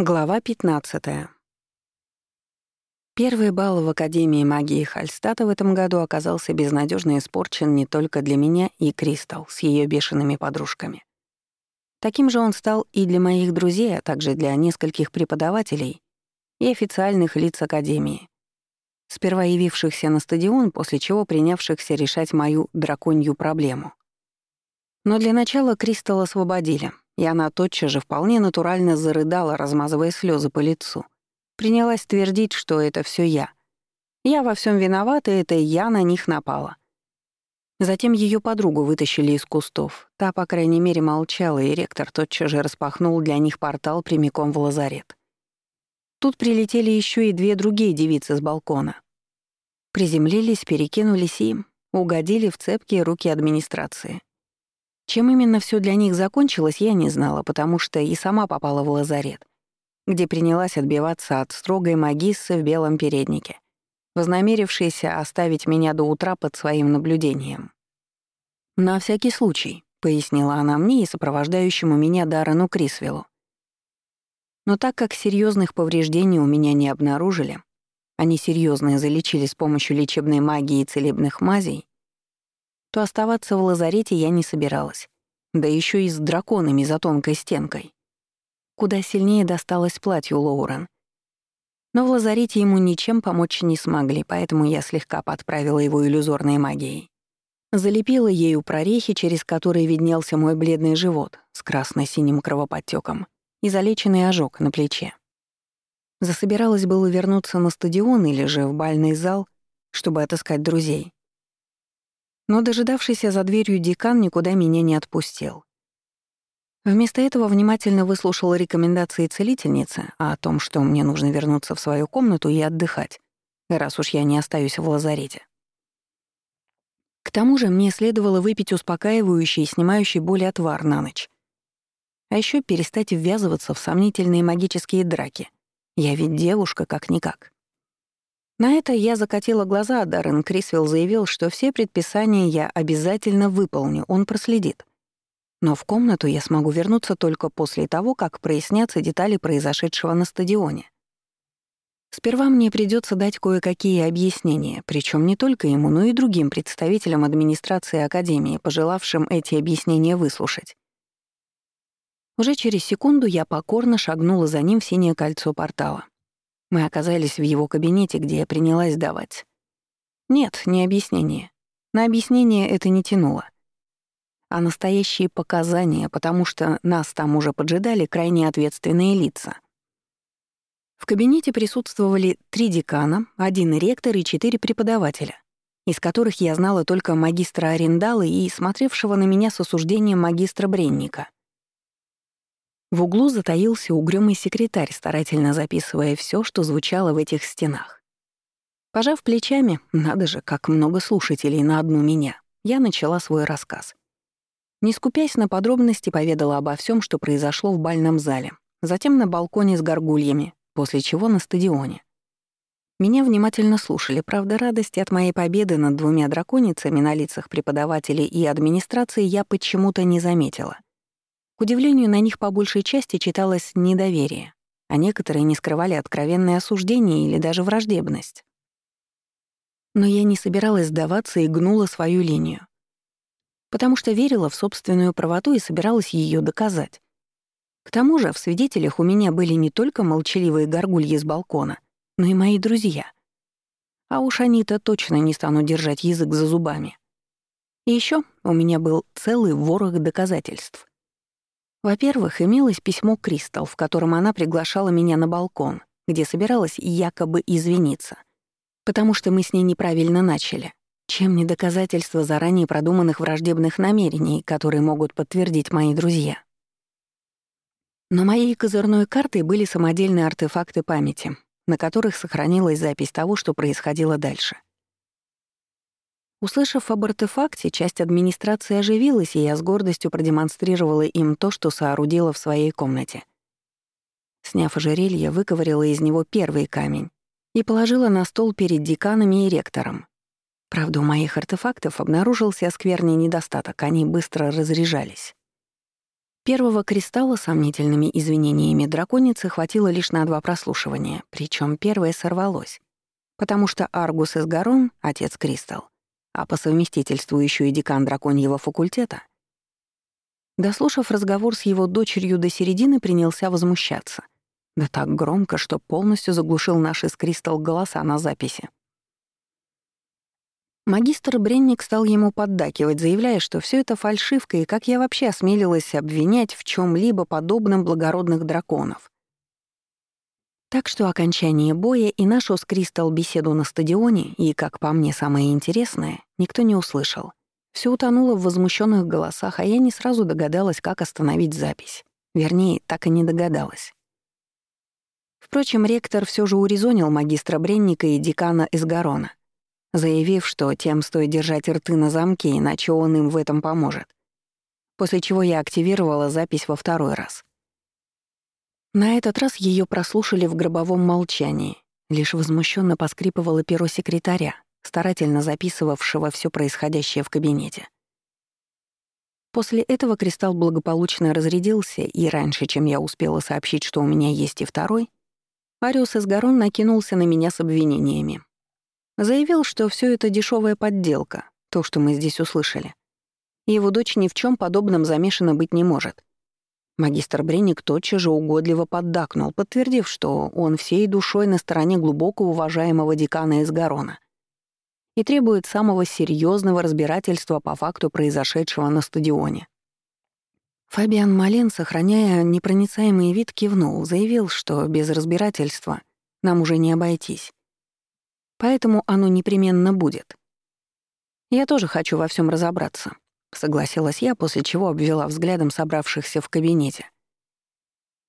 Глава 15. Первый бал в Академии магии Хальстата в этом году оказался безнадежно испорчен не только для меня и Кристал с ее бешеными подружками. Таким же он стал и для моих друзей, а также для нескольких преподавателей и официальных лиц Академии, сперва явившихся на стадион, после чего принявшихся решать мою драконью проблему. Но для начала Кристал освободили — и она тотчас же вполне натурально зарыдала, размазывая слезы по лицу. Принялась твердить, что это все я. Я во всем виновата, и это я на них напала. Затем ее подругу вытащили из кустов. Та, по крайней мере, молчала, и ректор тотчас же распахнул для них портал прямиком в лазарет. Тут прилетели еще и две другие девицы с балкона. Приземлились, перекинулись и угодили в цепкие руки администрации. Чем именно все для них закончилось, я не знала, потому что и сама попала в лазарет, где принялась отбиваться от строгой магиссы в белом переднике, вознамерившейся оставить меня до утра под своим наблюдением. «На всякий случай», — пояснила она мне и сопровождающему меня Даррену Крисвеллу. Но так как серьезных повреждений у меня не обнаружили, они серьезные залечили с помощью лечебной магии и целебных мазей, то оставаться в лазарете я не собиралась. Да еще и с драконами за тонкой стенкой. Куда сильнее досталось платью Лоурен. Но в лазарете ему ничем помочь не смогли, поэтому я слегка подправила его иллюзорной магией. Залепила ею прорехи, через которые виднелся мой бледный живот с красно-синим кровоподтеком и залеченный ожог на плече. Засобиралась было вернуться на стадион или же в бальный зал, чтобы отыскать друзей. Но дожидавшийся за дверью декан никуда меня не отпустил. Вместо этого внимательно выслушал рекомендации целительницы о том, что мне нужно вернуться в свою комнату и отдыхать, раз уж я не остаюсь в лазарете. К тому же мне следовало выпить успокаивающий и снимающий боль отвар на ночь. А еще перестать ввязываться в сомнительные магические драки. Я ведь девушка как-никак. На это я закатила глаза, Даррен Крисвелл заявил, что все предписания я обязательно выполню, он проследит. Но в комнату я смогу вернуться только после того, как прояснятся детали произошедшего на стадионе. Сперва мне придется дать кое-какие объяснения, причем не только ему, но и другим представителям администрации Академии, пожелавшим эти объяснения выслушать. Уже через секунду я покорно шагнула за ним в синее кольцо портала. Мы оказались в его кабинете, где я принялась давать. Нет, не объяснение. На объяснение это не тянуло. А настоящие показания, потому что нас там уже поджидали крайне ответственные лица. В кабинете присутствовали три декана, один ректор и четыре преподавателя, из которых я знала только магистра Арендала и смотревшего на меня с осуждением магистра Бренника. В углу затаился угрюмый секретарь, старательно записывая все, что звучало в этих стенах. Пожав плечами, надо же, как много слушателей на одну меня, я начала свой рассказ. Не скупясь на подробности, поведала обо всем, что произошло в бальном зале, затем на балконе с горгульями, после чего на стадионе. Меня внимательно слушали, правда, радости от моей победы над двумя драконицами на лицах преподавателей и администрации я почему-то не заметила. К удивлению, на них по большей части читалось недоверие, а некоторые не скрывали откровенное осуждение или даже враждебность. Но я не собиралась сдаваться и гнула свою линию. Потому что верила в собственную правоту и собиралась ее доказать. К тому же в свидетелях у меня были не только молчаливые горгульи с балкона, но и мои друзья. А уж они-то точно не станут держать язык за зубами. И еще у меня был целый ворох доказательств. Во-первых, имелось письмо Кристал, в котором она приглашала меня на балкон, где собиралась якобы извиниться, потому что мы с ней неправильно начали. Чем не доказательство заранее продуманных враждебных намерений, которые могут подтвердить мои друзья. Но моей козырной картой были самодельные артефакты памяти, на которых сохранилась запись того, что происходило дальше — Услышав об артефакте, часть администрации оживилась, и я с гордостью продемонстрировала им то, что соорудила в своей комнате. Сняв ожерелье, выковырила из него первый камень и положила на стол перед деканами и ректором. Правда, у моих артефактов обнаружился скверный недостаток, они быстро разряжались. Первого кристалла сомнительными извинениями драконицы хватило лишь на два прослушивания, причем первое сорвалось, потому что Аргус из Гарон, отец Кристалл, а по совместительству еще и декан драконьего факультета, дослушав разговор с его дочерью до середины, принялся возмущаться. Да так громко, что полностью заглушил наши с Кристалл голоса на записи. Магистр Бренник стал ему поддакивать, заявляя, что все это фальшивка и как я вообще осмелилась обвинять в чем либо подобном благородных драконов. Так что окончание боя и нашу с Кристал беседу на стадионе, и, как по мне, самое интересное, никто не услышал. Все утонуло в возмущенных голосах, а я не сразу догадалась, как остановить запись. Вернее, так и не догадалась. Впрочем, ректор все же урезонил магистра Бренника и декана Эсгарона заявив, что тем стоит держать рты на замке, иначе он им в этом поможет. После чего я активировала запись во второй раз. На этот раз ее прослушали в гробовом молчании. Лишь возмущенно поскрипывало перо секретаря, старательно записывавшего все происходящее в кабинете. После этого кристалл благополучно разрядился, и раньше, чем я успела сообщить, что у меня есть и второй, Ариус из Гарон накинулся на меня с обвинениями. Заявил, что все это дешевая подделка, то, что мы здесь услышали. Его дочь ни в чем подобном замешана быть не может. Магистр Бренник тотчас же угодливо поддакнул, подтвердив, что он всей душой на стороне глубоко уважаемого декана из Гарона и требует самого серьезного разбирательства по факту произошедшего на стадионе. Фабиан Мален, сохраняя непроницаемый вид, кивнул, заявил, что без разбирательства нам уже не обойтись поэтому оно непременно будет. Я тоже хочу во всем разобраться, согласилась я, после чего обвела взглядом собравшихся в кабинете.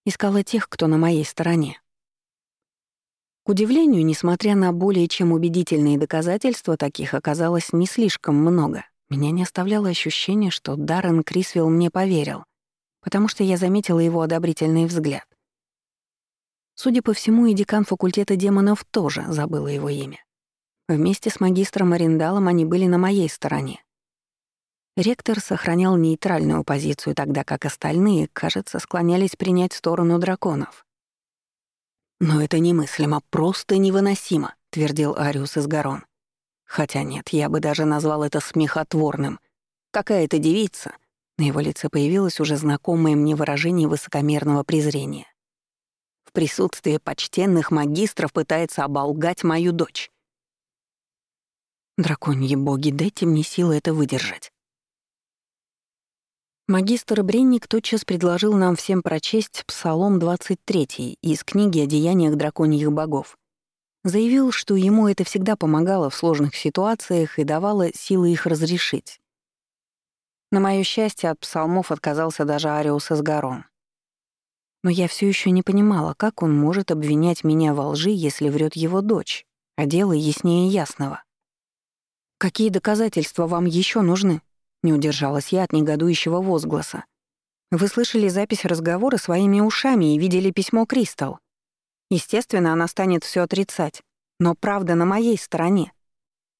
Искала тех, кто на моей стороне. К удивлению, несмотря на более чем убедительные доказательства, таких оказалось не слишком много. Меня не оставляло ощущение, что Даррен Крисвелл мне поверил, потому что я заметила его одобрительный взгляд. Судя по всему, и декан факультета демонов тоже забыла его имя. Вместе с магистром Ариндалом они были на моей стороне. Ректор сохранял нейтральную позицию, тогда как остальные, кажется, склонялись принять сторону драконов. «Но это немыслимо, просто невыносимо», — твердил Ариус из Гарон. «Хотя нет, я бы даже назвал это смехотворным. Какая-то девица». На его лице появилось уже знакомое мне выражение высокомерного презрения в присутствии почтенных магистров пытается оболгать мою дочь. Драконьи боги, дайте мне силы это выдержать. Магистр Бренник тотчас предложил нам всем прочесть Псалом 23 из книги о деяниях драконьих богов. Заявил, что ему это всегда помогало в сложных ситуациях и давало силы их разрешить. На моё счастье, от псалмов отказался даже Ариус из Гарон. Но я все еще не понимала, как он может обвинять меня во лжи, если врет его дочь, а дело яснее ясного. «Какие доказательства вам еще нужны?» — не удержалась я от негодующего возгласа. «Вы слышали запись разговора своими ушами и видели письмо Кристал. Естественно, она станет все отрицать, но правда на моей стороне.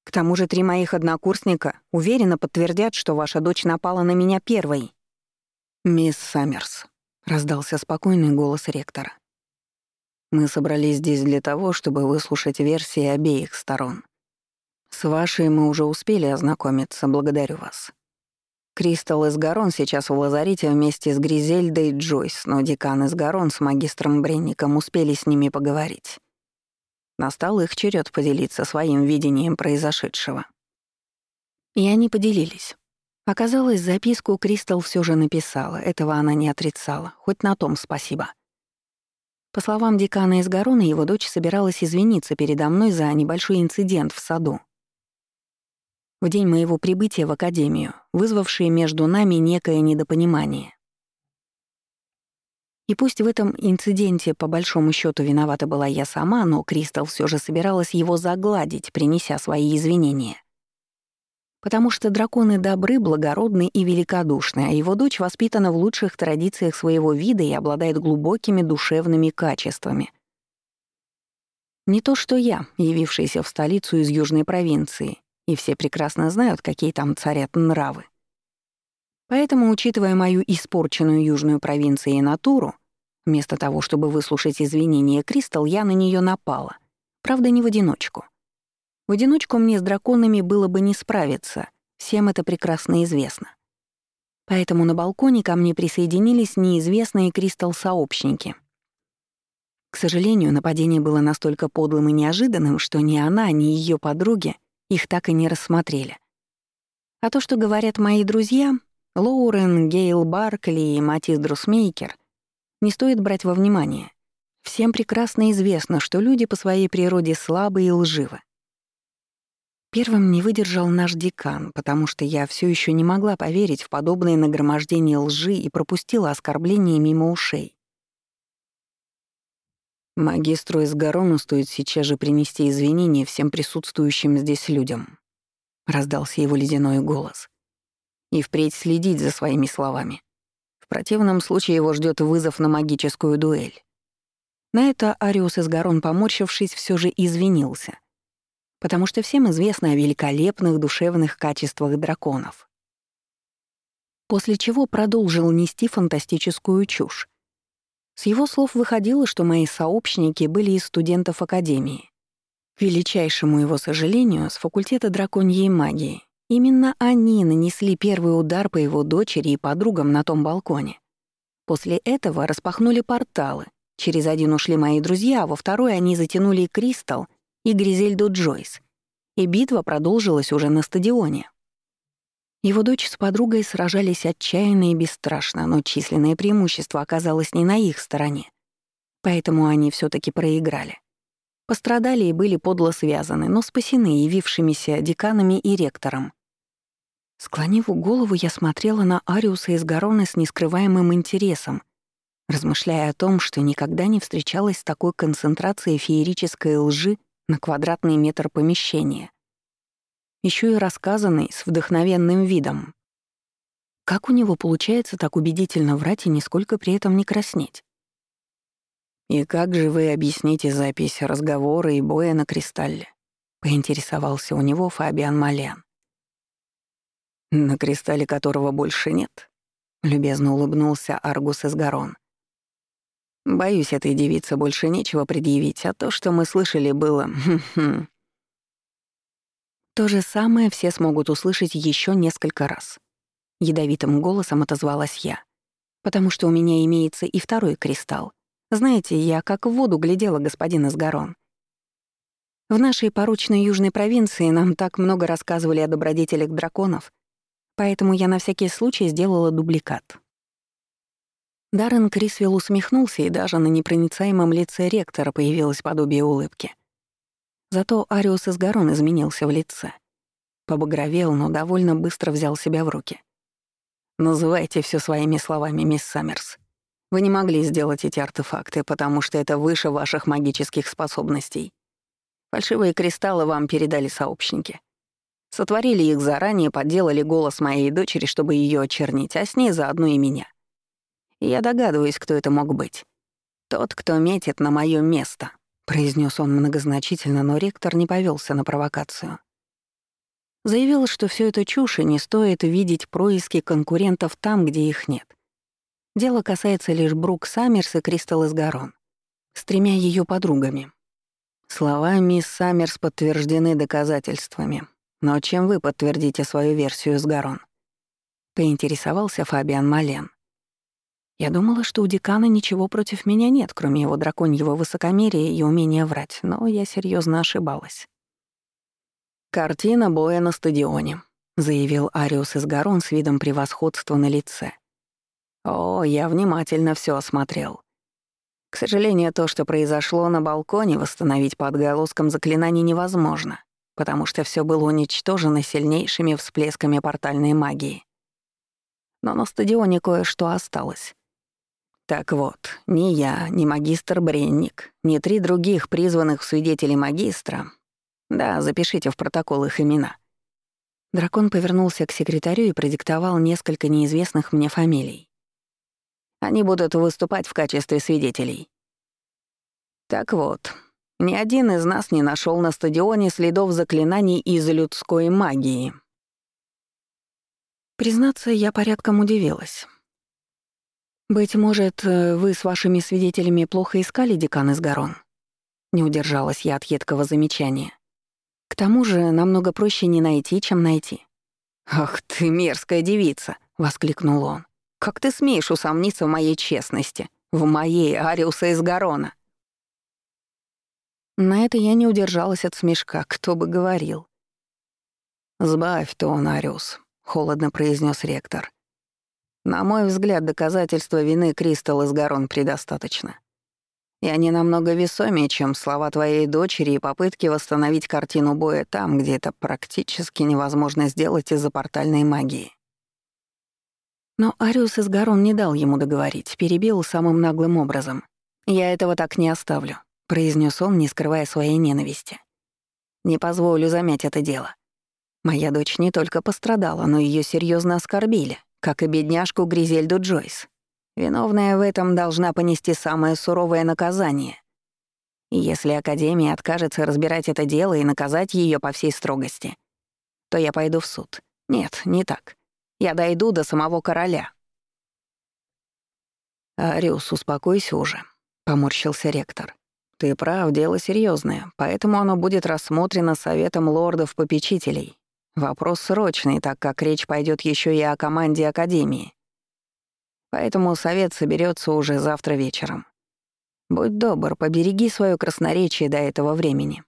К тому же три моих однокурсника уверенно подтвердят, что ваша дочь напала на меня первой». «Мисс Саммерс», — раздался спокойный голос ректора. «Мы собрались здесь для того, чтобы выслушать версии обеих сторон. С вашей мы уже успели ознакомиться, благодарю вас. Кристалл из Гарон сейчас в лазарете вместе с Гризельдой и Джойс, но декан из Гарон с магистром Бренником успели с ними поговорить. Настал их черед поделиться своим видением произошедшего. И они поделились. Оказалось, записку Кристал все же написала, этого она не отрицала, хоть на том спасибо. По словам декана из Гарона, его дочь собиралась извиниться передо мной за небольшой инцидент в саду. В день моего прибытия в академию, вызвавший между нами некое недопонимание. И пусть в этом инциденте по большому счету виновата была я сама, но Кристал все же собиралась его загладить, принеся свои извинения потому что драконы добры, благородны и великодушны, а его дочь воспитана в лучших традициях своего вида и обладает глубокими душевными качествами. Не то что я, явившаяся в столицу из южной провинции, и все прекрасно знают, какие там царят нравы. Поэтому, учитывая мою испорченную южную провинцию и натуру, вместо того, чтобы выслушать извинения Кристал, я на нее напала. Правда, не в одиночку. В одиночку мне с драконами было бы не справиться, всем это прекрасно известно. Поэтому на балконе ко мне присоединились неизвестные Кристал-сообщники. К сожалению, нападение было настолько подлым и неожиданным, что ни она, ни ее подруги их так и не рассмотрели. А то, что говорят мои друзья, Лоурен, Гейл Баркли и Матис Друсмейкер, не стоит брать во внимание. Всем прекрасно известно, что люди по своей природе слабы и лживы. Первым не выдержал наш декан, потому что я все еще не могла поверить в подобное нагромождение лжи и пропустила оскорбление мимо ушей. Магистру из Гарону стоит сейчас же принести извинения всем присутствующим здесь людям. Раздался его ледяной голос. И впредь следить за своими словами. В противном случае его ждет вызов на магическую дуэль. На это Ариус из Гарон, поморщившись, все же извинился — потому что всем известно о великолепных душевных качествах драконов. После чего продолжил нести фантастическую чушь. С его слов выходило, что мои сообщники были из студентов Академии. К величайшему его сожалению, с факультета драконьей магии. Именно они нанесли первый удар по его дочери и подругам на том балконе. После этого распахнули порталы. Через один ушли мои друзья, а во второй они затянули Кристалл и Гризельду Джойс, и битва продолжилась уже на стадионе. Его дочь с подругой сражались отчаянно и бесстрашно, но численное преимущество оказалось не на их стороне. Поэтому они все таки проиграли. Пострадали и были подло связаны, но спасены явившимися деканами и ректором. Склонив голову, я смотрела на Ариуса из Гароны с нескрываемым интересом, размышляя о том, что никогда не встречалась с такой концентрацией феерической лжи на квадратный метр помещения. Еще и рассказанный с вдохновенным видом. Как у него получается так убедительно врать и нисколько при этом не краснеть? «И как же вы объясните запись разговора и боя на кристалле?» — поинтересовался у него Фабиан Малян. «На кристалле которого больше нет?» — любезно улыбнулся Аргус из Гарон. Боюсь, этой девице больше нечего предъявить, а то, что мы слышали, было... То же самое все смогут услышать еще несколько раз. Ядовитым голосом отозвалась я. Потому что у меня имеется и второй кристалл. Знаете, я как в воду глядела, господин Изгарон. В нашей поручной южной провинции нам так много рассказывали о добродетелях драконов, поэтому я на всякий случай сделала дубликат. Даррен Крисвелл усмехнулся, и даже на непроницаемом лице ректора появилось подобие улыбки. Зато Ариус из Гарон изменился в лице. Побагровел, но довольно быстро взял себя в руки. «Называйте все своими словами, мисс Саммерс. Вы не могли сделать эти артефакты, потому что это выше ваших магических способностей. Фальшивые кристаллы вам передали сообщники. Сотворили их заранее, подделали голос моей дочери, чтобы ее очернить, а с ней заодно и меня. Я догадываюсь, кто это мог быть. Тот, кто метит на моё место, произнес он многозначительно, но ректор не повелся на провокацию. Заявил, что все это чушь и не стоит видеть происки конкурентов там, где их нет. Дело касается лишь Брук Саммерс и Кристал из Гарон, с тремя ее подругами. Слова мисс Саммерс подтверждены доказательствами. Но чем вы подтвердите свою версию с? Поинтересовался Фабиан Мален. Я думала, что у декана ничего против меня нет, кроме его драконьего высокомерия и умения врать, но я серьезно ошибалась. «Картина боя на стадионе», — заявил Ариус из Гарон с видом превосходства на лице. «О, я внимательно все осмотрел. К сожалению, то, что произошло на балконе, восстановить по отголоскам заклинаний невозможно, потому что все было уничтожено сильнейшими всплесками портальной магии. Но на стадионе кое-что осталось. Так вот, ни я, ни магистр Бренник, ни три других призванных свидетелей магистра... Да, запишите в протокол их имена. Дракон повернулся к секретарю и продиктовал несколько неизвестных мне фамилий. Они будут выступать в качестве свидетелей. Так вот, ни один из нас не нашел на стадионе следов заклинаний из людской магии. Признаться, я порядком удивилась. «Быть может, вы с вашими свидетелями плохо искали декан из Гарон?» Не удержалась я от едкого замечания. «К тому же намного проще не найти, чем найти». «Ах ты, мерзкая девица!» — воскликнул он. «Как ты смеешь усомниться в моей честности? В моей Ариуса из Гарона?» На это я не удержалась от смешка, кто бы говорил. «Сбавь тон, Ариус», — холодно произнес ректор. «На мой взгляд, доказательства вины Кристалл из Гарон предостаточно. И они намного весомее, чем слова твоей дочери и попытки восстановить картину боя там, где это практически невозможно сделать из-за портальной магии». Но Ариус из Гарон не дал ему договорить, перебил самым наглым образом. «Я этого так не оставлю», — произнес он, не скрывая своей ненависти. «Не позволю замять это дело. Моя дочь не только пострадала, но ее серьезно оскорбили, как и бедняжку Гризельду Джойс. Виновная в этом должна понести самое суровое наказание. И если Академия откажется разбирать это дело и наказать ее по всей строгости, то я пойду в суд. Нет, не так. Я дойду до самого короля. «Ариус, успокойся уже», — поморщился ректор. «Ты прав, дело серьезное, поэтому оно будет рассмотрено Советом лордов-попечителей Вопрос срочный, так как речь пойдет еще и о команде Академии. Поэтому совет соберется уже завтра вечером. Будь добр, побереги свое красноречие до этого времени.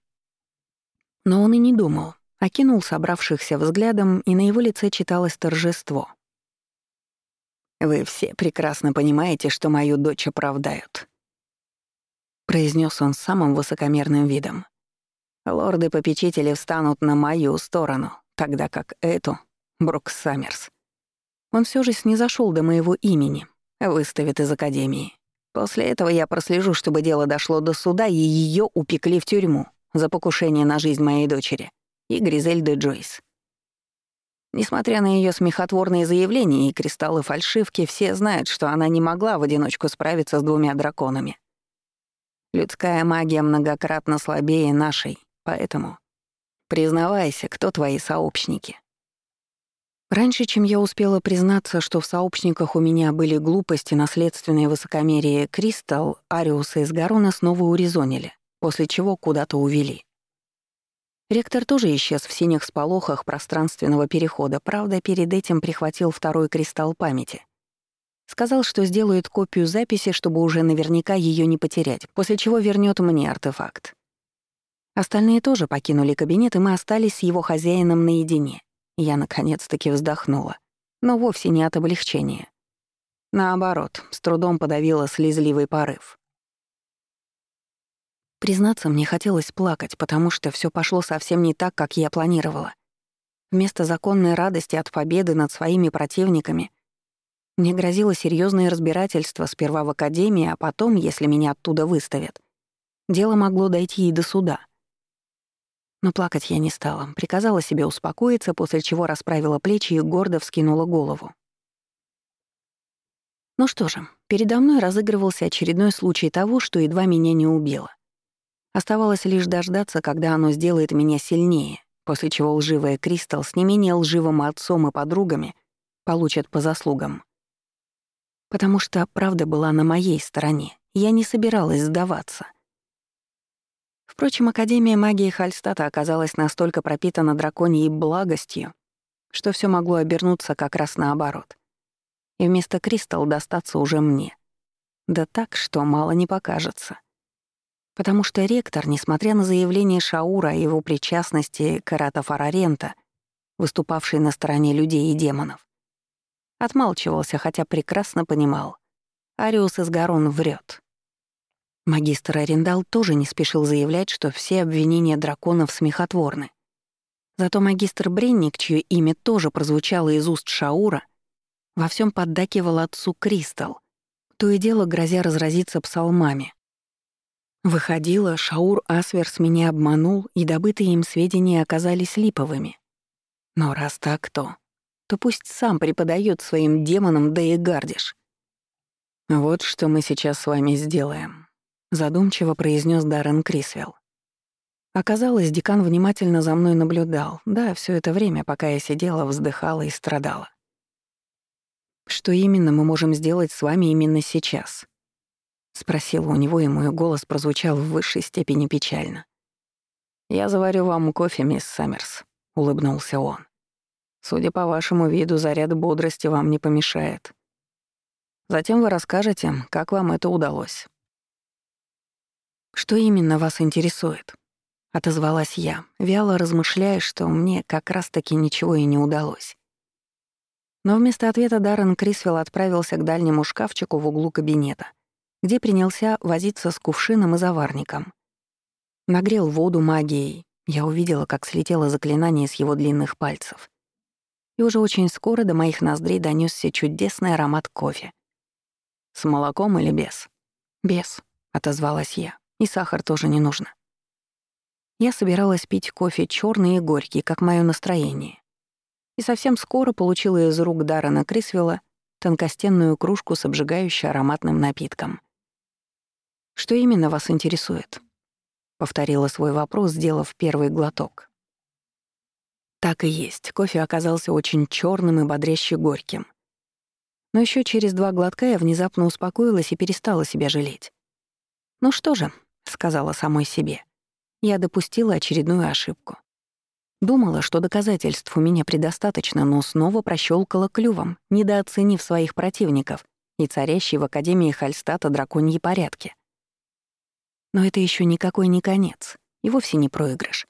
Но он и не думал, окинул собравшихся взглядом, и на его лице читалось торжество. «Вы все прекрасно понимаете, что мою дочь оправдают», — произнес он с самым высокомерным видом. «Лорды-попечители встанут на мою сторону, тогда как эту, Брукс Саммерс, он все же снизошел до моего имени, выставит из Академии. После этого я прослежу, чтобы дело дошло до суда, и ее упекли в тюрьму за покушение на жизнь моей дочери и Гризельды Джойс. Несмотря на ее смехотворные заявления и кристаллы фальшивки, все знают, что она не могла в одиночку справиться с двумя драконами. Людская магия многократно слабее нашей, поэтому Признавайся, кто твои сообщники. Раньше, чем я успела признаться, что в сообщниках у меня были глупости, наследственные высокомерие Кристалл, Ариуса из Гарона снова урезонили, после чего куда-то увели. Ректор тоже исчез в синих сполохах пространственного перехода, правда, перед этим прихватил второй кристалл памяти. Сказал, что сделает копию записи, чтобы уже наверняка ее не потерять, после чего вернет мне артефакт. Остальные тоже покинули кабинет, и мы остались с его хозяином наедине. Я наконец-таки вздохнула, но вовсе не от облегчения. Наоборот, с трудом подавила слезливый порыв. Признаться, мне хотелось плакать, потому что все пошло совсем не так, как я планировала. Вместо законной радости от победы над своими противниками мне грозило серьезное разбирательство сперва в академии, а потом, если меня оттуда выставят. Дело могло дойти и до суда — но плакать я не стала, приказала себе успокоиться, после чего расправила плечи и гордо вскинула голову. Ну что же, передо мной разыгрывался очередной случай того, что едва меня не убило. Оставалось лишь дождаться, когда оно сделает меня сильнее, после чего лживая Кристалл с не менее лживым отцом и подругами получат по заслугам. Потому что правда была на моей стороне, я не собиралась сдаваться — Впрочем, Академия магии Хальстата оказалась настолько пропитана драконьей благостью, что все могло обернуться как раз наоборот. И вместо Кристалл достаться уже мне. Да так, что мало не покажется. Потому что ректор, несмотря на заявление Шаура о его причастности к Эрата Фарарента, выступавший на стороне людей и демонов, отмалчивался, хотя прекрасно понимал. Ариус из Гарон врет. Магистр Арендал тоже не спешил заявлять, что все обвинения драконов смехотворны. Зато магистр Бренник, чье имя тоже прозвучало из уст Шаура, во всем поддакивал отцу Кристал, то и дело грозя разразиться псалмами. Выходило, Шаур Асверс меня обманул, и добытые им сведения оказались липовыми. Но раз так, то... то пусть сам преподает своим демонам, да и гардиш. Вот что мы сейчас с вами сделаем задумчиво произнес Даррен Крисвелл. Оказалось, декан внимательно за мной наблюдал, да, все это время, пока я сидела, вздыхала и страдала. «Что именно мы можем сделать с вами именно сейчас?» Спросила у него, и мой голос прозвучал в высшей степени печально. «Я заварю вам кофе, мисс Саммерс», — улыбнулся он. «Судя по вашему виду, заряд бодрости вам не помешает. Затем вы расскажете, как вам это удалось». «Что именно вас интересует?» — отозвалась я, вяло размышляя, что мне как раз-таки ничего и не удалось. Но вместо ответа Даррен Крисвелл отправился к дальнему шкафчику в углу кабинета, где принялся возиться с кувшином и заварником. Нагрел воду магией. Я увидела, как слетело заклинание с его длинных пальцев. И уже очень скоро до моих ноздрей донёсся чудесный аромат кофе. «С молоком или без?» «Без», — отозвалась я. «И сахар тоже не нужно». Я собиралась пить кофе черный и горький, как мое настроение. И совсем скоро получила из рук Даррена Крисвелла тонкостенную кружку с обжигающей ароматным напитком. «Что именно вас интересует?» — повторила свой вопрос, сделав первый глоток. Так и есть, кофе оказался очень черным и бодряще горьким. Но еще через два глотка я внезапно успокоилась и перестала себя жалеть. «Ну что же», — сказала самой себе, — я допустила очередную ошибку. Думала, что доказательств у меня предостаточно, но снова прощёлкала клювом, недооценив своих противников и царящие в Академии Хальстата драконьи порядки. Но это еще никакой не конец, и вовсе не проигрыш.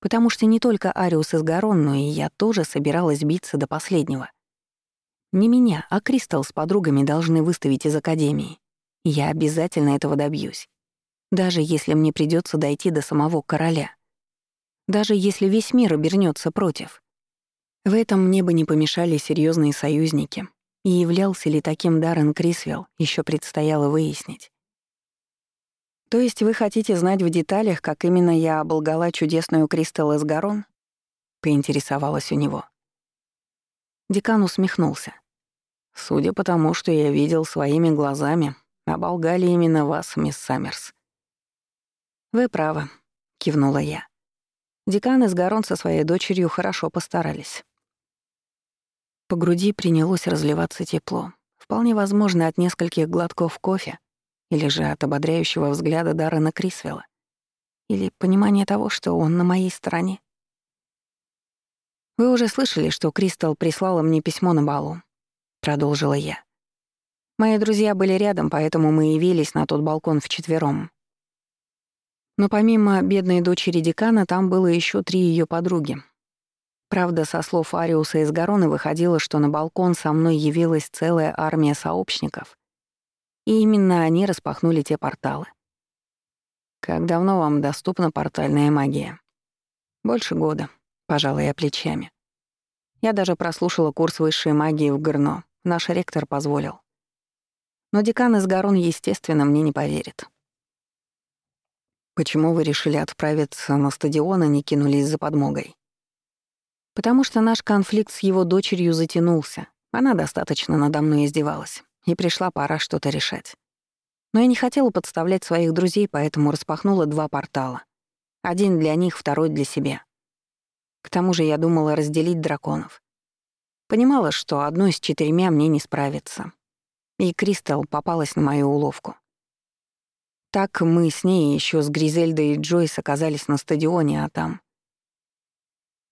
Потому что не только Ариус из Гарон, но и я тоже собиралась биться до последнего. Не меня, а Кристал с подругами должны выставить из Академии. Я обязательно этого добьюсь. Даже если мне придется дойти до самого короля. Даже если весь мир обернется против. В этом мне бы не помешали серьезные союзники, и являлся ли таким Даррен Крисвелл, еще предстояло выяснить. То есть вы хотите знать в деталях, как именно я оболгала чудесную Кристалл из Гарон? Поинтересовалась у него. Декан усмехнулся. Судя по тому, что я видел своими глазами, оболгали именно вас, мисс Саммерс. Вы правы, кивнула я. Декан из Гарон со своей дочерью хорошо постарались. По груди принялось разливаться тепло. Вполне возможно, от нескольких глотков кофе или же от ободряющего взгляда Даррена Крисвелла, или понимания того, что он на моей стороне. «Вы уже слышали, что Кристал прислала мне письмо на балу», — продолжила я. «Мои друзья были рядом, поэтому мы явились на тот балкон вчетвером. Но помимо бедной дочери декана, там было еще три ее подруги. Правда, со слов Ариуса из Гароны выходило, что на балкон со мной явилась целая армия сообщников. И именно они распахнули те порталы. «Как давно вам доступна портальная магия?» «Больше года», — пожала я плечами. Я даже прослушала курс высшей магии в Горно. Наш ректор позволил. Но декан из Гарон, естественно, мне не поверит. Почему вы решили отправиться на стадион, а не кинулись за подмогой? Потому что наш конфликт с его дочерью затянулся. Она достаточно надо мной издевалась, и пришла пора что-то решать. Но я не хотела подставлять своих друзей, поэтому распахнула два портала. Один для них, второй для себя. К тому же я думала разделить драконов. Понимала, что одной с четырьмя мне не справиться. И Кристал попалась на мою уловку. Так мы с ней еще с Гризельдой и Джойс оказались на стадионе, а там...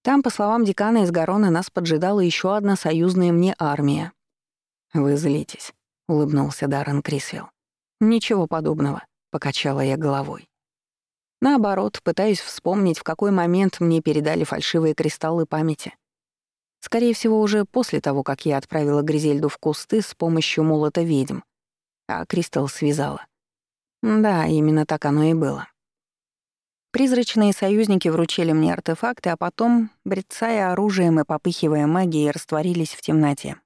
Там, по словам декана из Гарона, нас поджидала еще одна союзная мне армия. «Вы злитесь», — улыбнулся Даррен Крисвелл. «Ничего подобного», — покачала я головой. Наоборот, пытаюсь вспомнить, в какой момент мне передали фальшивые кристаллы памяти. Скорее всего, уже после того, как я отправила Гризельду в кусты с помощью молота ведьм, а кристалл связала. Да, именно так оно и было. Призрачные союзники вручили мне артефакты, а потом, брецая оружием и попыхивая магией, растворились в темноте.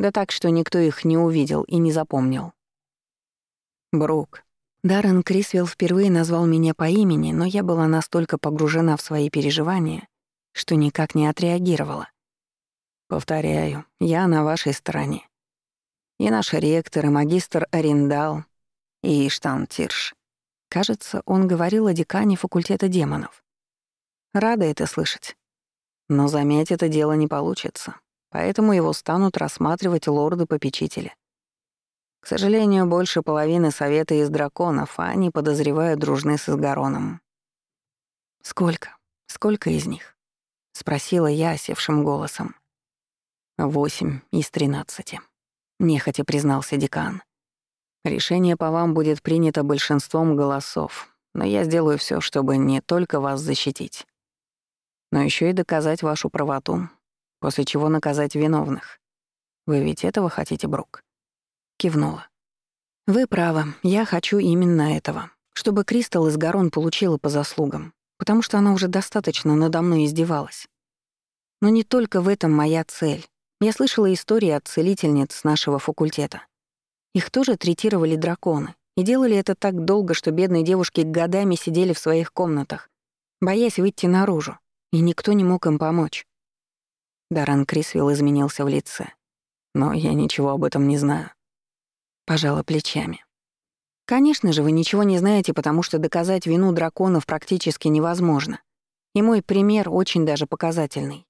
Да так, что никто их не увидел и не запомнил. Брук. Даррен Крисвелл впервые назвал меня по имени, но я была настолько погружена в свои переживания, что никак не отреагировала. Повторяю, я на вашей стороне. И наш ректор, и магистр Ариндал, и Штантирш. Кажется, он говорил о декане факультета демонов. Рада это слышать. Но заметь, это дело не получится. поэтому его станут рассматривать лорды-попечители. К сожалению, больше половины совета из драконов, а они подозревают дружны с Изгароном. «Сколько? Сколько из них?» — спросила я осевшим голосом. «Восемь из тринадцати», — нехотя признался декан. «Решение по вам будет принято большинством голосов, но я сделаю все, чтобы не только вас защитить, но еще и доказать вашу правоту, после чего наказать виновных. Вы ведь этого хотите, Брук?» Кивнула. «Вы правы, я хочу именно этого, чтобы Кристалл из Гарон получила по заслугам, потому что она уже достаточно надо мной издевалась. Но не только в этом моя цель. Я слышала истории от целительниц нашего факультета. Их тоже третировали драконы, и делали это так долго, что бедные девушки годами сидели в своих комнатах, боясь выйти наружу, и никто не мог им помочь. Даран Крисвилл изменился в лице. Но я ничего об этом не знаю. Пожала плечами. Конечно же, вы ничего не знаете, потому что доказать вину драконов практически невозможно. И мой пример очень даже показательный.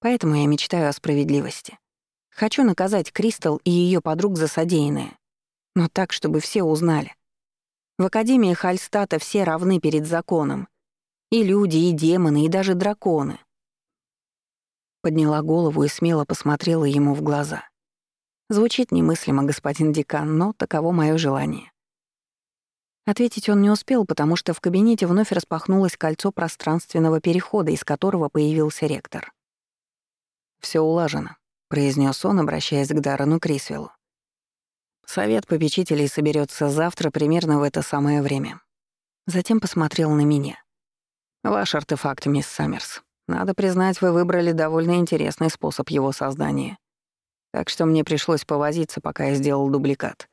Поэтому я мечтаю о справедливости. Хочу наказать Кристал и ее подруг за содеянное но так, чтобы все узнали. В Академии Хальстата все равны перед законом. И люди, и демоны, и даже драконы. Подняла голову и смело посмотрела ему в глаза. Звучит немыслимо, господин декан, но таково мое желание. Ответить он не успел, потому что в кабинете вновь распахнулось кольцо пространственного перехода, из которого появился ректор. Все улажено», — произнес он, обращаясь к Даррену Крисвеллу. Совет попечителей соберется завтра примерно в это самое время. Затем посмотрел на меня. Ваш артефакт, мисс Саммерс. Надо признать, вы выбрали довольно интересный способ его создания. Так что мне пришлось повозиться, пока я сделал дубликат.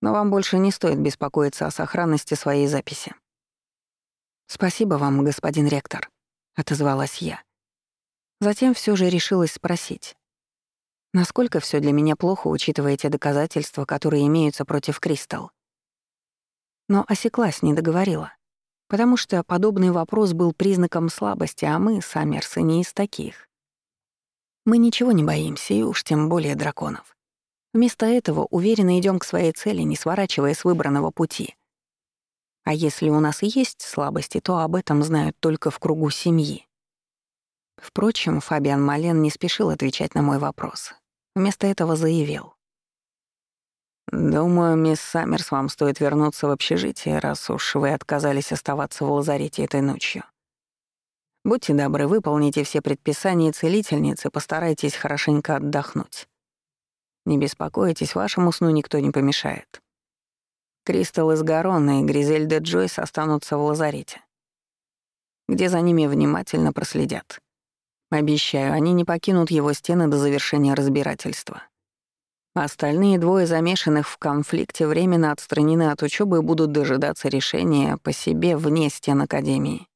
Но вам больше не стоит беспокоиться о сохранности своей записи. «Спасибо вам, господин ректор», — отозвалась я. Затем все же решилась спросить. Насколько все для меня плохо, учитывая те доказательства, которые имеются против Кристал. Но осеклась, не договорила. Потому что подобный вопрос был признаком слабости, а мы, Саммерсы, не из таких. Мы ничего не боимся, и уж тем более драконов. Вместо этого уверенно идем к своей цели, не сворачивая с выбранного пути. А если у нас есть слабости, то об этом знают только в кругу семьи. Впрочем, Фабиан Мален не спешил отвечать на мой вопрос. Вместо этого заявил. «Думаю, мисс Саммерс, вам стоит вернуться в общежитие, раз уж вы отказались оставаться в лазарете этой ночью. Будьте добры, выполните все предписания целительницы, постарайтесь хорошенько отдохнуть. Не беспокойтесь, вашему сну никто не помешает. Кристалл из Гарона и Гризельда Джойс останутся в лазарете, где за ними внимательно проследят. Обещаю, они не покинут его стены до завершения разбирательства. Остальные двое замешанных в конфликте временно отстранены от учебы и будут дожидаться решения по себе вне стен Академии.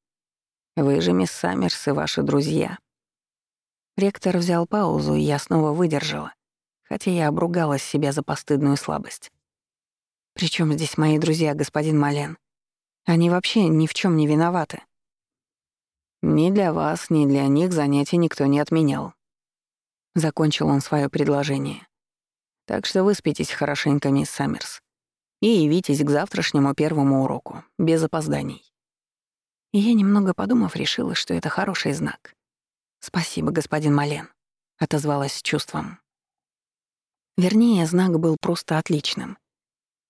Вы же, мисс Саммерс, и ваши друзья. Ректор взял паузу, и я снова выдержала, хотя я обругала себя за постыдную слабость. Причем здесь мои друзья, господин Мален? Они вообще ни в чем не виноваты. Ни для вас, ни для них занятий никто не отменял. Закончил он свое предложение. Так что выспитесь хорошенько, мисс Саммерс. И явитесь к завтрашнему первому уроку, без опозданий. И я, немного подумав, решила, что это хороший знак. «Спасибо, господин Мален», — отозвалась с чувством. Вернее, знак был просто отличным.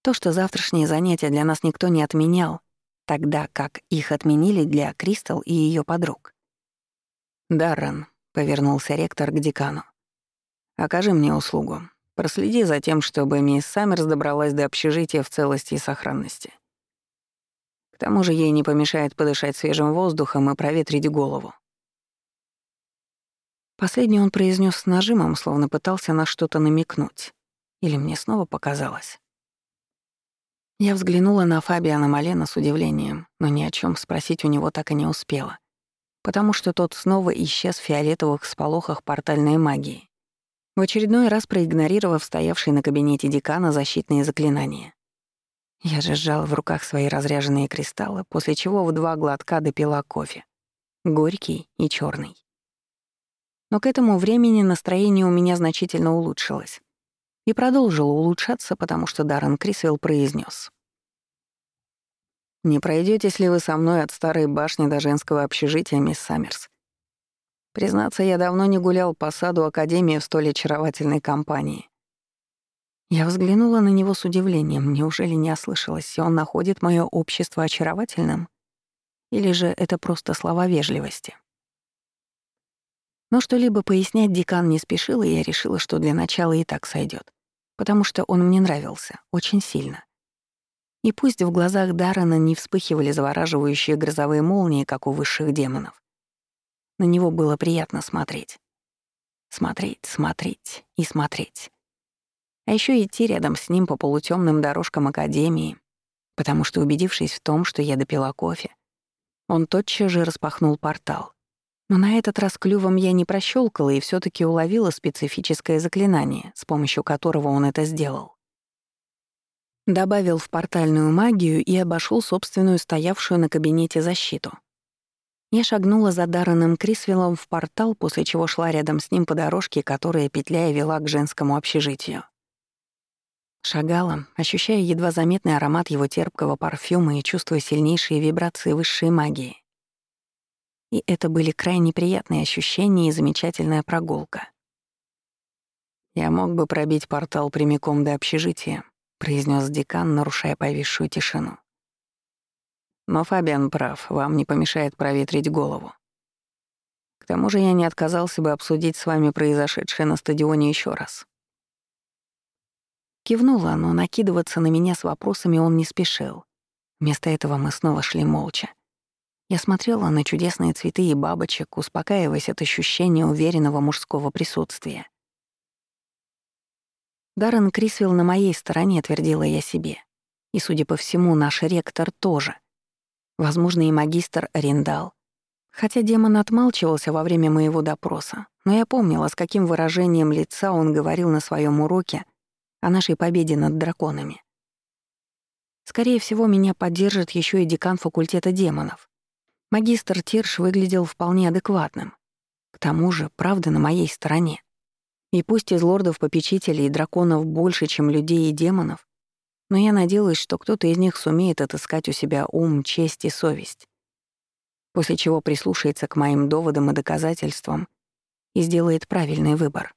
То, что завтрашние занятия для нас никто не отменял, тогда как их отменили для Кристал и ее подруг. «Даррен», — повернулся ректор к декану, — «окажи мне услугу. Проследи за тем, чтобы мисс Саммерс добралась до общежития в целости и сохранности. К тому же ей не помешает подышать свежим воздухом и проветрить голову». Последний он произнес с нажимом, словно пытался на что-то намекнуть. Или мне снова показалось. Я взглянула на Фабиана Малена с удивлением, но ни о чем спросить у него так и не успела, потому что тот снова исчез в фиолетовых сполохах портальной магии, в очередной раз проигнорировав стоявшие на кабинете декана защитные заклинания. Я же сжала в руках свои разряженные кристаллы, после чего в два глотка допила кофе. Горький и черный. Но к этому времени настроение у меня значительно улучшилось. И продолжило улучшаться, потому что Даррен Крисвелл произнес: «Не пройдётесь ли вы со мной от старой башни до женского общежития, мисс Саммерс? Признаться, я давно не гулял по саду Академии в столь очаровательной компании». Я взглянула на него с удивлением. Неужели не ослышалась, он находит моё общество очаровательным? Или же это просто слова вежливости? Но что-либо пояснять декан не спешил, и я решила, что для начала и так сойдет, потому что он мне нравился очень сильно. И пусть в глазах Даррена не вспыхивали завораживающие грозовые молнии, как у высших демонов, на него было приятно смотреть. Смотреть, смотреть и смотреть. А еще идти рядом с ним по полутемным дорожкам Академии, потому что, убедившись в том, что я допила кофе, он тотчас же распахнул портал. Но на этот раз клювом я не прощёлкала и всё таки уловила специфическое заклинание, с помощью которого он это сделал. Добавил в портальную магию и обошёл собственную стоявшую на кабинете защиту. Я шагнула за Дарреном Крисвеллом в портал, после чего шла рядом с ним по дорожке, которая, петляя, вела к женскому общежитию. Шагала, ощущая едва заметный аромат его терпкого парфюма и чувствуя сильнейшие вибрации высшей магии. И это были крайне приятные ощущения и замечательная прогулка. «Я мог бы пробить портал прямиком до общежития», — произнес декан, нарушая повисшую тишину. «Но Фабиан прав, вам не помешает проветрить голову. К тому же я не отказался бы обсудить с вами произошедшее на стадионе еще раз». Кивнула, но накидываться на меня с вопросами он не спешил. Вместо этого мы снова шли молча. Я смотрела на чудесные цветы и бабочек, успокаиваясь от ощущения уверенного мужского присутствия. Даррен Крисвелл на моей стороне, твердила я себе. И, судя по всему, наш ректор тоже. Возможно, и магистр Риндал. Хотя демон отмалчивался во время моего допроса, но я помнила, с каким выражением лица он говорил на своем уроке о нашей победе над драконами. Скорее всего, меня поддержит еще и декан факультета демонов. Магистр Тирш выглядел вполне адекватным. К тому же, правда на моей стороне. И пусть из лордов-попечителей и драконов больше, чем людей и демонов, но я надеялась, что кто-то из них сумеет отыскать у себя ум, честь и совесть, после чего прислушается к моим доводам и доказательствам и сделает правильный выбор.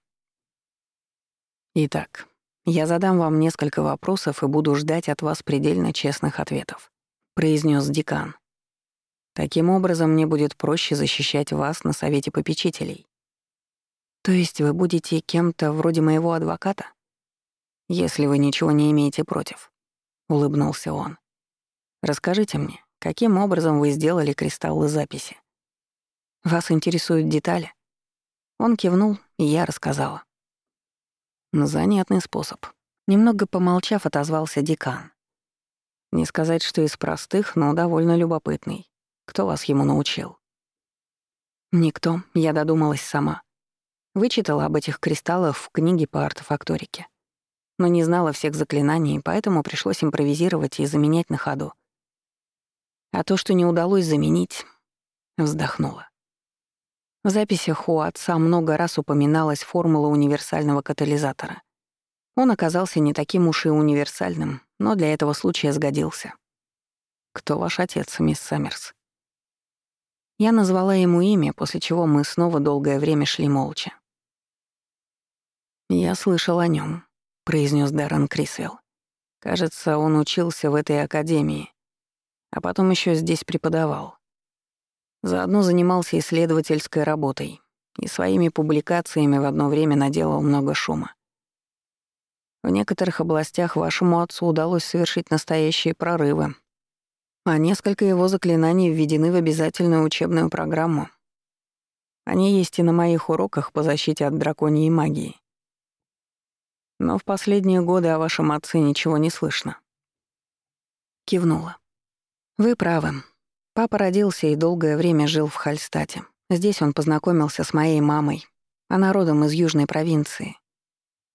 Итак, я задам вам несколько вопросов и буду ждать от вас предельно честных ответов, произнес декан. Таким образом, мне будет проще защищать вас на совете попечителей. То есть вы будете кем-то вроде моего адвоката? Если вы ничего не имеете против, улыбнулся он. Расскажите мне, каким образом вы сделали кристаллы записи? Вас интересуют детали? Он кивнул, и я рассказала. Занятный способ. Немного помолчав, отозвался декан. Не сказать, что из простых, но довольно любопытный. Кто вас ему научил? Никто, я додумалась сама. Вычитала об этих кристаллах в книге по артефакторике. Но не знала всех заклинаний, поэтому пришлось импровизировать и заменять на ходу. А то, что не удалось заменить, вздохнула. В записях у отца много раз упоминалась формула универсального катализатора. Он оказался не таким уж и универсальным, но для этого случая сгодился. «Кто ваш отец, мисс Саммерс?» Я назвала ему имя, после чего мы снова долгое время шли молча. «Я слышал о нем, произнес Даррен Крисвелл. «Кажется, он учился в этой академии, а потом еще здесь преподавал. Заодно занимался исследовательской работой и своими публикациями в одно время наделал много шума. В некоторых областях вашему отцу удалось совершить настоящие прорывы, а несколько его заклинаний введены в обязательную учебную программу. Они есть и на моих уроках по защите от драконьей магии. Но в последние годы о вашем отце ничего не слышно. Кивнула. Вы правы. Папа родился и долгое время жил в Хальстате. Здесь он познакомился с моей мамой. Она родом из южной провинции.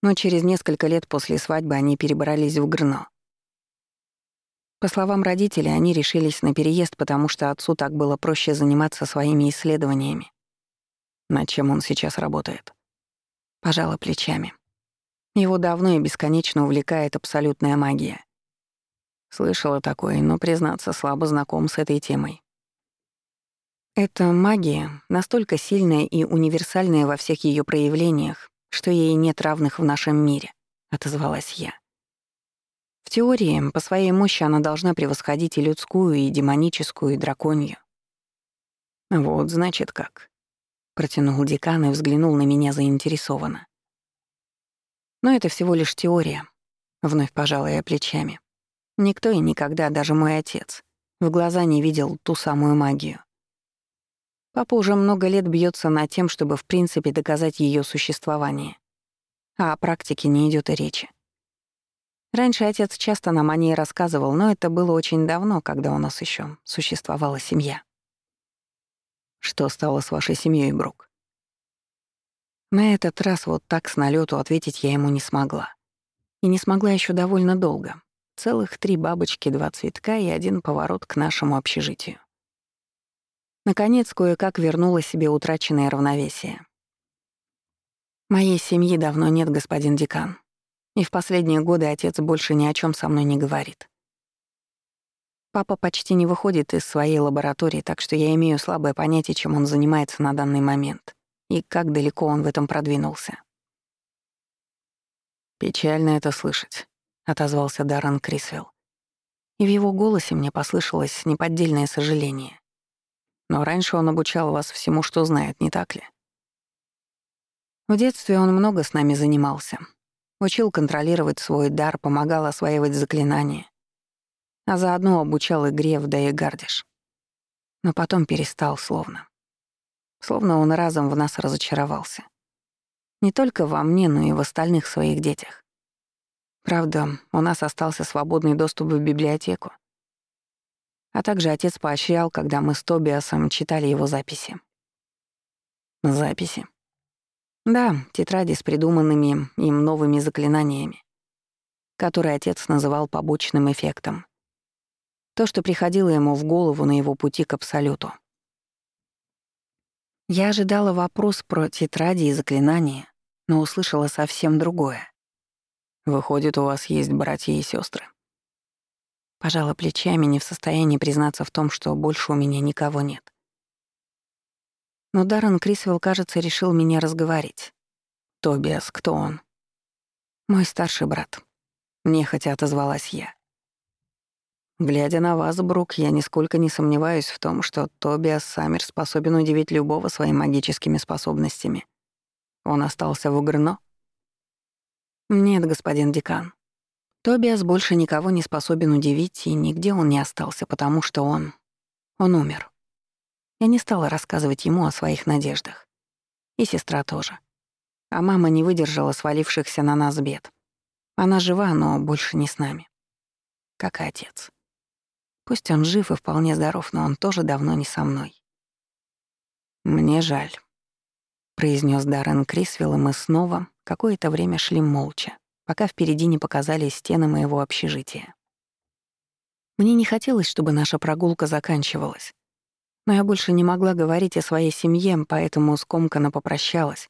Но через несколько лет после свадьбы они перебрались в Грно. По словам родителей, они решились на переезд, потому что отцу так было проще заниматься своими исследованиями. Над чем он сейчас работает? Пожала плечами. Его давно и бесконечно увлекает абсолютная магия. Слышала такое, но, признаться, слабо знаком с этой темой. Эта магия настолько сильная и универсальная во всех ее проявлениях, что ей нет равных в нашем мире, отозвалась я. В теории, по своей мощи она должна превосходить и людскую, и демоническую, и драконью. Вот, значит, как. Протянул декан и взглянул на меня заинтересованно. Но это всего лишь теория. Вновь пожала я плечами. Никто и никогда, даже мой отец, в глаза не видел ту самую магию. Папа уже много лет бьется над тем, чтобы в принципе доказать ее существование. А о практике не идет и речи. Раньше отец часто нам о ней рассказывал, но это было очень давно, когда у нас еще существовала семья. Что стало с вашей семьей, Брук? На этот раз вот так с налету ответить я ему не смогла. И не смогла еще довольно долго. Целых три бабочки, два цветка и один поворот к нашему общежитию. Наконец, кое-как вернула себе утраченное равновесие. Моей семьи давно нет, господин декан. И в последние годы отец больше ни о чем со мной не говорит. Папа почти не выходит из своей лаборатории, так что я имею слабое понятие, чем он занимается на данный момент и как далеко он в этом продвинулся. «Печально это слышать», — отозвался Даррен Крисвелл. И в его голосе мне послышалось неподдельное сожаление. «Но раньше он обучал вас всему, что знает, не так ли?» В детстве он много с нами занимался. Учил контролировать свой дар, помогал осваивать заклинания. А заодно обучал игре в Дейгардиш. Но потом перестал словно. Словно он разом в нас разочаровался. Не только во мне, но и в остальных своих детях. Правда, у нас остался свободный доступ в библиотеку. А также отец поощрял, когда мы с Тобиасом читали его записи. Записи. Да, тетради с придуманными им новыми заклинаниями, которые отец называл побочным эффектом. То, что приходило ему в голову на его пути к Абсолюту. Я ожидала вопрос про тетради и заклинания, но услышала совсем другое. «Выходит, у вас есть братья и сестры. Пожала плечами, не в состоянии признаться в том, что больше у меня никого нет. Но Даррен Крисвелл, кажется, решил меня разговорить. «Тобиас, кто он?» «Мой старший брат», — нехотя отозвалась я. Глядя на вас, Брук, я нисколько не сомневаюсь в том, что Тобиас Саммер способен удивить любого своими магическими способностями. Он остался в Угрно? Нет, господин декан. Тобиас больше никого не способен удивить, и нигде он не остался, потому что он... Он умер. Я не стала рассказывать ему о своих надеждах. И сестра тоже. А мама не выдержала свалившихся на нас бед. Она жива, но больше не с нами. Как и отец. Пусть он жив и вполне здоров, но он тоже давно не со мной. «Мне жаль», — произнес Даррен Крисвелл, и мы снова какое-то время шли молча, пока впереди не показались стены моего общежития. Мне не хотелось, чтобы наша прогулка заканчивалась, но я больше не могла говорить о своей семье, поэтому скомканно попрощалась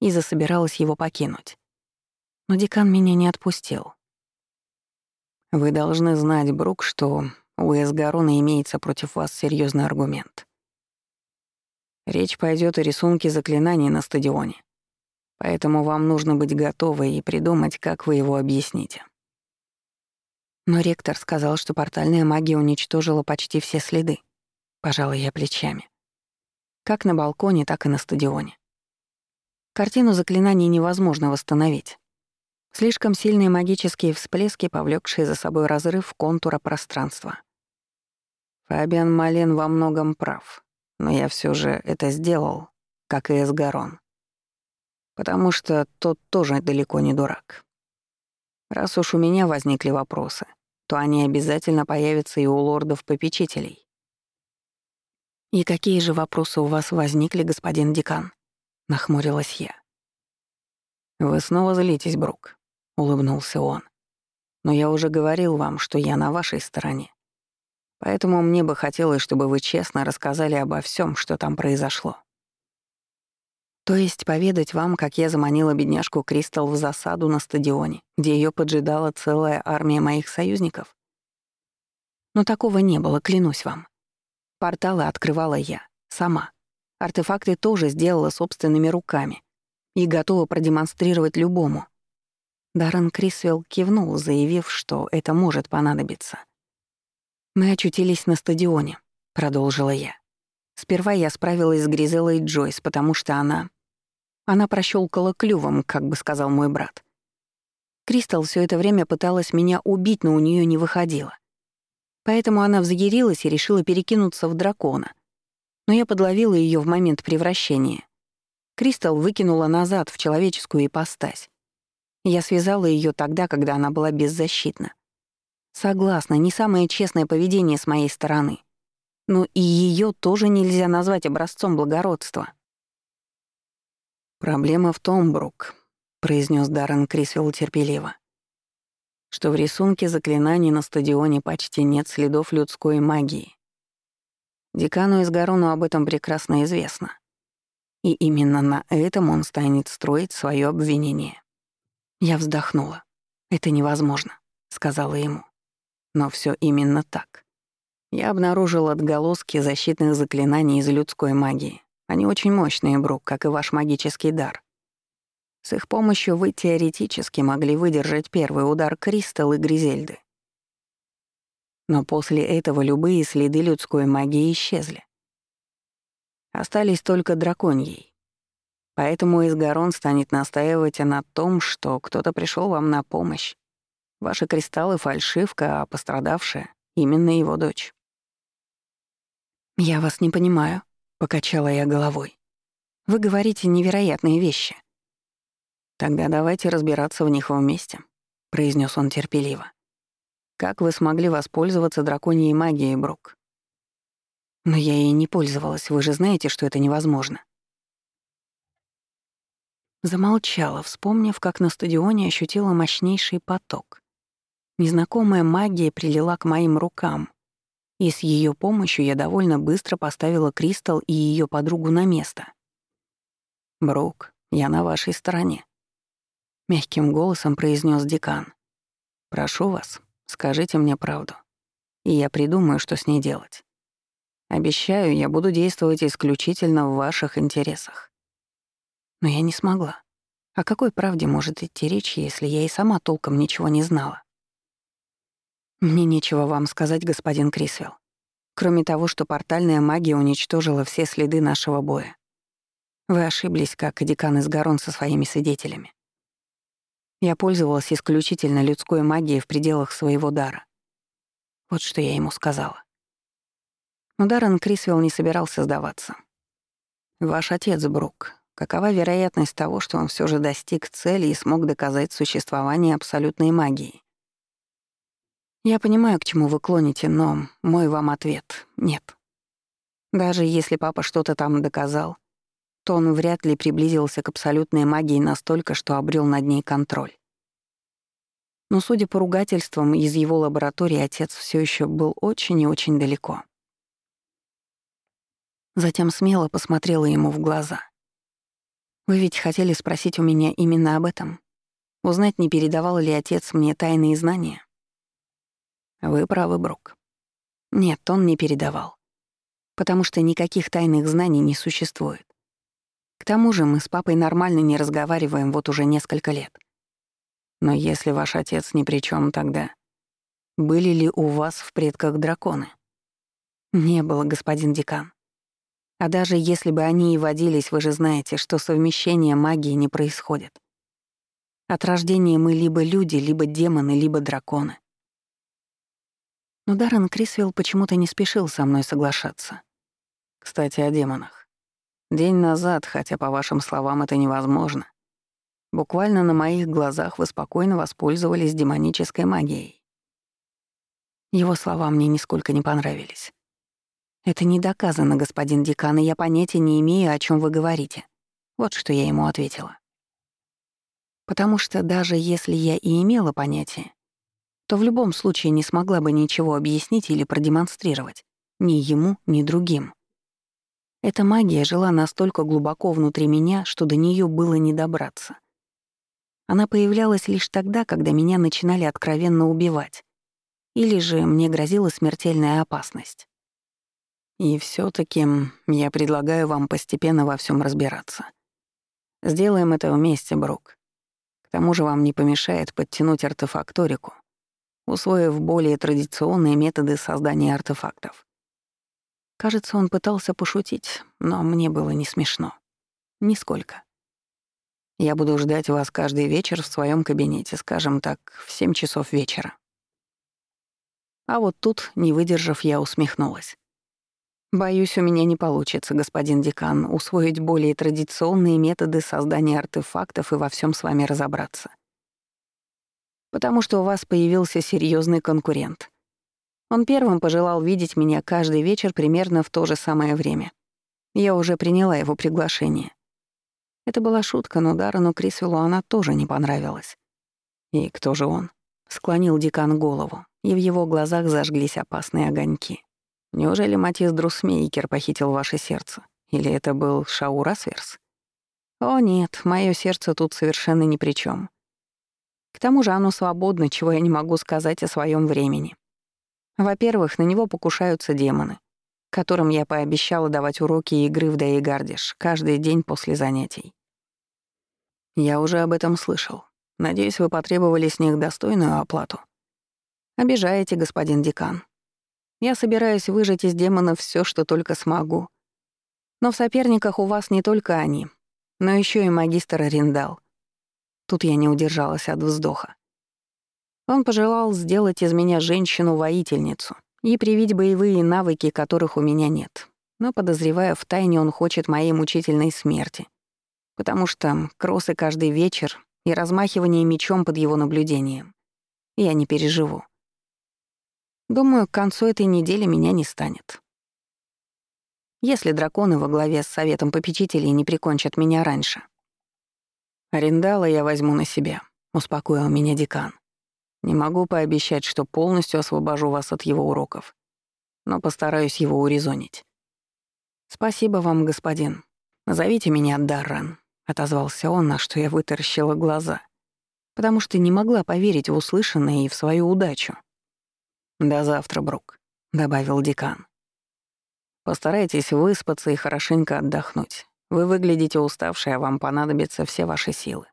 и засобиралась его покинуть. Но декан меня не отпустил. Вы должны знать, Брук, что у Эсгарона имеется против вас серьезный аргумент. Речь пойдет о рисунке заклинаний на стадионе. Поэтому вам нужно быть готовы и придумать, как вы его объясните. Но ректор сказал, что портальная магия уничтожила почти все следы. Пожала я плечами. Как на балконе, так и на стадионе. Картину заклинаний невозможно восстановить. Слишком сильные магические всплески, повлекшие за собой разрыв контура пространства. Фабиан Мален во многом прав, но я все же это сделал, как и Эсгарон. Потому что тот тоже далеко не дурак. Раз уж у меня возникли вопросы, то они обязательно появятся и у лордов-попечителей. «И какие же вопросы у вас возникли, господин декан?» — нахмурилась я. «Вы снова злитесь, Брук улыбнулся он. Но я уже говорил вам, что я на вашей стороне. Поэтому мне бы хотелось, чтобы вы честно рассказали обо всем, что там произошло. То есть поведать вам, как я заманила бедняжку Кристал в засаду на стадионе, где ее поджидала целая армия моих союзников? Но такого не было, клянусь вам. Порталы открывала я, сама. Артефакты тоже сделала собственными руками и готова продемонстрировать любому. Даррен Крисвелл кивнул, заявив, что это может понадобиться. «Мы очутились на стадионе», — продолжила я. Сперва я справилась с Гризелой Джойс, потому что она... Она прощёлкала клювом, как бы сказал мой брат. Кристал все это время пыталась меня убить, но у нее не выходило. Поэтому она взъярилась и решила перекинуться в дракона. Но я подловила ее в момент превращения. Кристал выкинула назад в человеческую ипостась. Я связала ее тогда, когда она была беззащитна. Согласна, не самое честное поведение с моей стороны. Но и ее тоже нельзя назвать образцом благородства. «Проблема в том, Брук», — произнес Даррен Крисвелл терпеливо, что в рисунке заклинаний на стадионе почти нет следов людской магии. Декану из Гарону об этом прекрасно известно. И именно на этом он станет строить свое обвинение. Я вздохнула. «Это невозможно», — сказала ему. Но все именно так. Я обнаружил отголоски защитных заклинаний из людской магии. Они очень мощные, Брук, как и ваш магический дар. С их помощью вы теоретически могли выдержать первый удар Кристалл и Гризельды. Но после этого любые следы людской магии исчезли. Остались только драконьей. Поэтому Изгарон станет настаивать на том, что кто-то пришел вам на помощь. Ваши кристаллы — фальшивка, а пострадавшая — именно его дочь. «Я вас не понимаю», — покачала я головой. «Вы говорите невероятные вещи». «Тогда давайте разбираться в них вместе», — произнес он терпеливо. «Как вы смогли воспользоваться драконьей магией, Брук?» «Но я ей не пользовалась, вы же знаете, что это невозможно». Замолчала, вспомнив, как на стадионе ощутила мощнейший поток. Незнакомая магия прилила к моим рукам, и с ее помощью я довольно быстро поставила Кристал и ее подругу на место. «Брук, я на вашей стороне», — мягким голосом произнес декан. «Прошу вас, скажите мне правду, и я придумаю, что с ней делать. Обещаю, я буду действовать исключительно в ваших интересах». Но я не смогла. О какой правде может идти речь, если я и сама толком ничего не знала? Мне нечего вам сказать, господин Крисвелл. Кроме того, что портальная магия уничтожила все следы нашего боя. Вы ошиблись, как и декан из Гарон со своими свидетелями. Я пользовалась исключительно людской магией в пределах своего дара. Вот что я ему сказала. Но Даррен Крисвелл не собирался сдаваться. «Ваш отец, Брук, какова вероятность того, что он все же достиг цели и смог доказать существование абсолютной магии?» Я понимаю, к чему вы клоните, но мой вам ответ — нет. Даже если папа что-то там доказал, то он вряд ли приблизился к абсолютной магии настолько, что обрел над ней контроль. Но, судя по ругательствам из его лаборатории, отец все еще был очень и очень далеко. Затем смело посмотрела ему в глаза. «Вы ведь хотели спросить у меня именно об этом? Узнать, не передавал ли отец мне тайные знания?» Вы правы, Брук. Нет, он не передавал. Потому что никаких тайных знаний не существует. К тому же мы с папой нормально не разговариваем вот уже несколько лет. Но если ваш отец ни при чем тогда, были ли у вас в предках драконы? Не было, господин декан. А даже если бы они и водились, вы же знаете, что совмещение магии не происходит. От рождения мы либо люди, либо демоны, либо драконы. Но Даррен Крисвелл почему-то не спешил со мной соглашаться. Кстати, о демонах. День назад, хотя по вашим словам это невозможно, буквально на моих глазах вы спокойно воспользовались демонической магией. Его слова мне нисколько не понравились. «Это не доказано, господин декан, и я понятия не имею, о чем вы говорите». Вот что я ему ответила. Потому что даже если я и имела понятие, то в любом случае не смогла бы ничего объяснить или продемонстрировать. Ни ему, ни другим. Эта магия жила настолько глубоко внутри меня, что до нее было не добраться. Она появлялась лишь тогда, когда меня начинали откровенно убивать. Или же мне грозила смертельная опасность. И все таки я предлагаю вам постепенно во всем разбираться. Сделаем это вместе, Брук. К тому же вам не помешает подтянуть артефакторику, усвоив более традиционные методы создания артефактов. Кажется, он пытался пошутить, но мне было не смешно. Нисколько. Я буду ждать вас каждый вечер в своем кабинете, скажем так, в семь часов вечера. А вот тут, не выдержав, я усмехнулась. Боюсь, у меня не получится, господин декан, усвоить более традиционные методы создания артефактов и во всем с вами разобраться. Потому что у вас появился серьезный конкурент. Он первым пожелал видеть меня каждый вечер примерно в то же самое время. Я уже приняла его приглашение. Это была шутка, но Даррену Крисвеллу она тоже не понравилась. «И кто же он?» — склонил декан голову, и в его глазах зажглись опасные огоньки. Неужели Матис Друсмейкер похитил ваше сердце? Или это был Шау Расверс? О нет, мое сердце тут совершенно ни при чем. К тому же оно свободно, чего я не могу сказать о своем времени. Во-первых, на него покушаются демоны, которым я пообещала давать уроки игры в Дейгардиш каждый день после занятий. Я уже об этом слышал. Надеюсь, вы потребовали с них достойную оплату. Обижаете, господин декан. Я собираюсь выжать из демонов все, что только смогу. Но в соперниках у вас не только они, но еще и магистр Риндал. Тут я не удержалась от вздоха. Он пожелал сделать из меня женщину-воительницу и привить боевые навыки, которых у меня нет. Но, подозревая, в тайне он хочет моей мучительной смерти. Потому что кроссы каждый вечер и размахивание мечом под его наблюдением. Я не переживу. Думаю, к концу этой недели меня не станет. Если драконы во главе с Советом Попечителей не прикончат меня раньше. Арендала я возьму на себя, успокоил меня декан. Не могу пообещать, что полностью освобожу вас от его уроков, но постараюсь его урезонить. Спасибо вам, господин. Зовите меня Даррен, отозвался он, на что я вытаращила глаза, потому что не могла поверить в услышанное и в свою удачу. «До завтра, Брук», — добавил декан. «Постарайтесь выспаться и хорошенько отдохнуть. Вы выглядите уставшей, а вам понадобятся все ваши силы».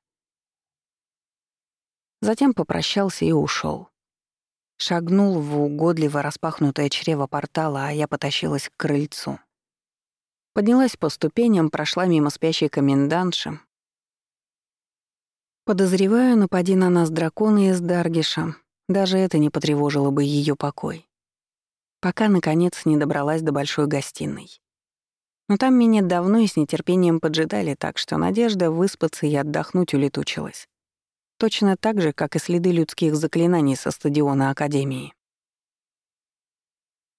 Затем попрощался и ушел. Шагнул в угодливо распахнутое чрево портала, а я потащилась к крыльцу. Поднялась по ступеням, прошла мимо спящей комендантши. Подозреваю, напади на нас драконы из Даргиша, даже это не потревожило бы ее покой. Пока, наконец, не добралась до большой гостиной. Но там меня давно и с нетерпением поджидали, так что надежда выспаться и отдохнуть улетучилась. Точно так же, как и следы людских заклинаний со стадиона Академии.